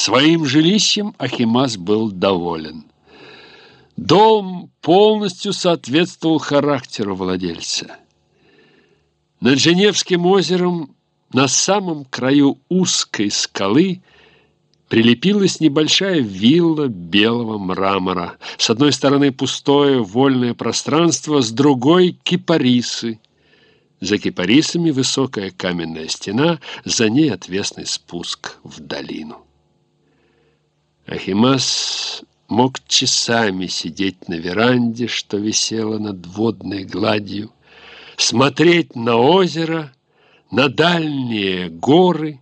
Своим жилищем Ахимас был доволен. Дом полностью соответствовал характеру владельца. Над Женевским озером на самом краю узкой скалы прилепилась небольшая вилла белого мрамора. С одной стороны пустое вольное пространство, с другой — кипарисы. За кипарисами высокая каменная стена, за ней отвесный спуск в долину. Ахимас мог часами сидеть на веранде, что висело над водной гладью, смотреть на озеро, на дальние горы.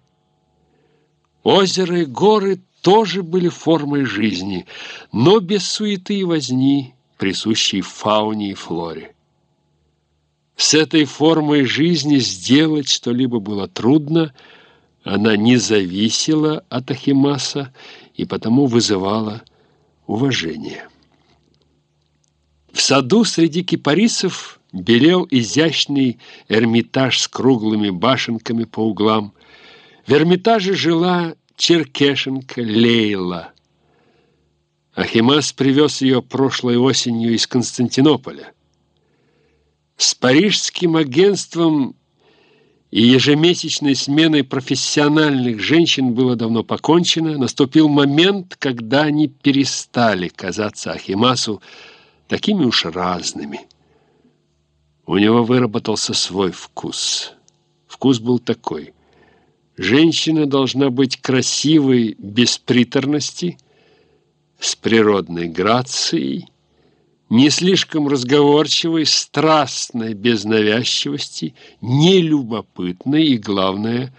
Озеро и горы тоже были формой жизни, но без суеты и возни, присущей фауне и флоре. С этой формой жизни сделать что-либо было трудно, она не зависела от Ахимаса и потому вызывала уважение. В саду среди кипарисов белел изящный эрмитаж с круглыми башенками по углам. В эрмитаже жила черкешенка Лейла. Ахимас привез ее прошлой осенью из Константинополя. С парижским агентством и ежемесячной сменой профессиональных женщин было давно покончено, наступил момент, когда они перестали казаться Ахимасу такими уж разными. У него выработался свой вкус. Вкус был такой. Женщина должна быть красивой без приторности, с природной грацией, не слишком разговорчивой, страстной, без навязчивости, нелюбопытной и, главное,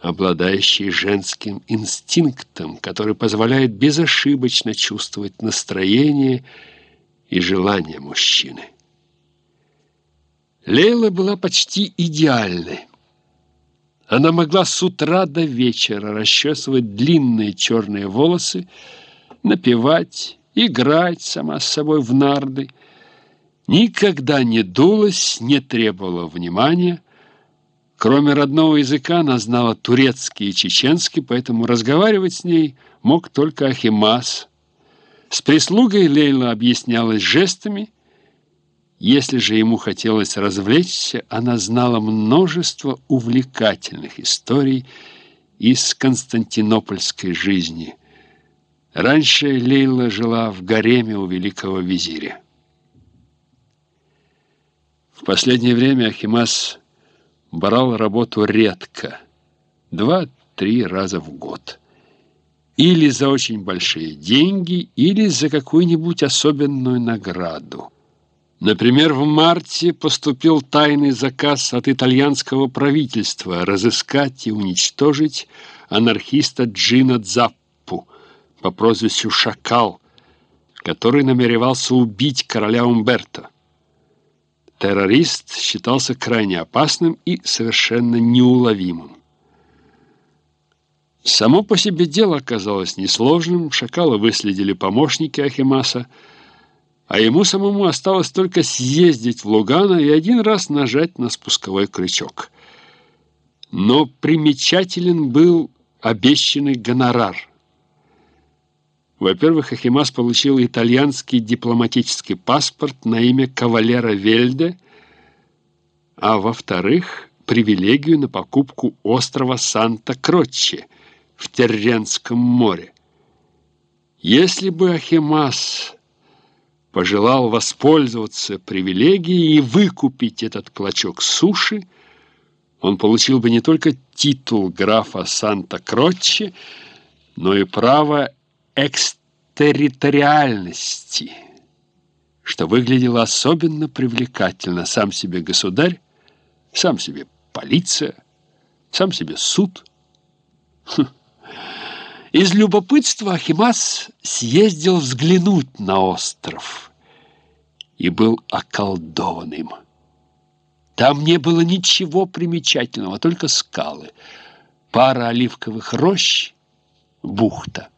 обладающей женским инстинктом, который позволяет безошибочно чувствовать настроение и желание мужчины. Лейла была почти идеальной. Она могла с утра до вечера расчесывать длинные черные волосы, напевать, играть сама с собой в нарды. Никогда не дулась, не требовала внимания. Кроме родного языка, она знала турецкий и чеченский, поэтому разговаривать с ней мог только Ахимас. С прислугой Лейла объяснялась жестами. Если же ему хотелось развлечься, она знала множество увлекательных историй из константинопольской жизни – Раньше Лейла жила в гареме у великого визиря. В последнее время Ахимас брал работу редко, два-три раза в год. Или за очень большие деньги, или за какую-нибудь особенную награду. Например, в марте поступил тайный заказ от итальянского правительства разыскать и уничтожить анархиста Джина Заппа по прозвищу «Шакал», который намеревался убить короля Умберто. Террорист считался крайне опасным и совершенно неуловимым. Само по себе дело оказалось несложным, Шакала выследили помощники Ахимаса, а ему самому осталось только съездить в Лугано и один раз нажать на спусковой крючок. Но примечателен был обещанный гонорар – во-первых, Ахимас получил итальянский дипломатический паспорт на имя кавалера Вельде, а во-вторых, привилегию на покупку острова Санта-Крочче в Терренском море. Если бы Ахимас пожелал воспользоваться привилегией и выкупить этот клочок суши, он получил бы не только титул графа Санта-Крочче, но и право экстерриториальности, что выглядело особенно привлекательно. Сам себе государь, сам себе полиция, сам себе суд. Хм. Из любопытства Ахимас съездил взглянуть на остров и был околдован им. Там не было ничего примечательного, только скалы, пара оливковых рощ, бухта.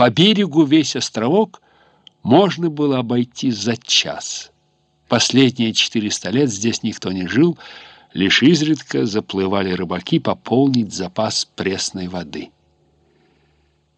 По берегу весь островок можно было обойти за час. Последние 400 лет здесь никто не жил, лишь изредка заплывали рыбаки пополнить запас пресной воды.